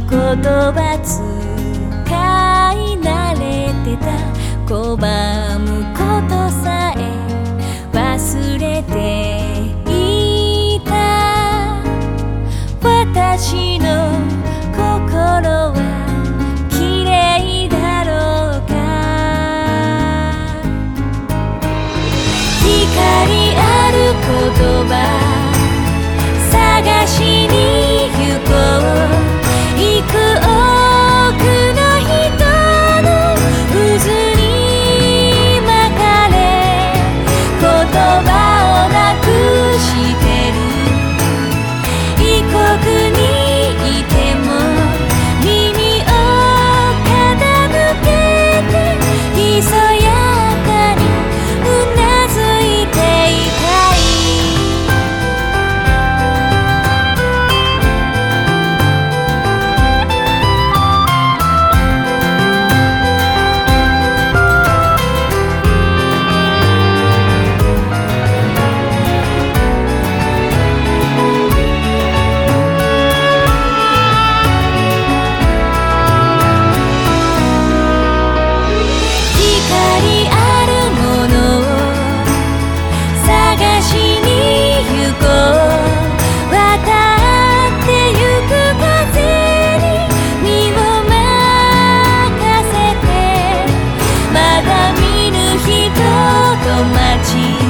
言葉使い慣れてた。拒むことさえ忘れていた。私の心は綺麗だろうか。光ある言葉見ぬ人と街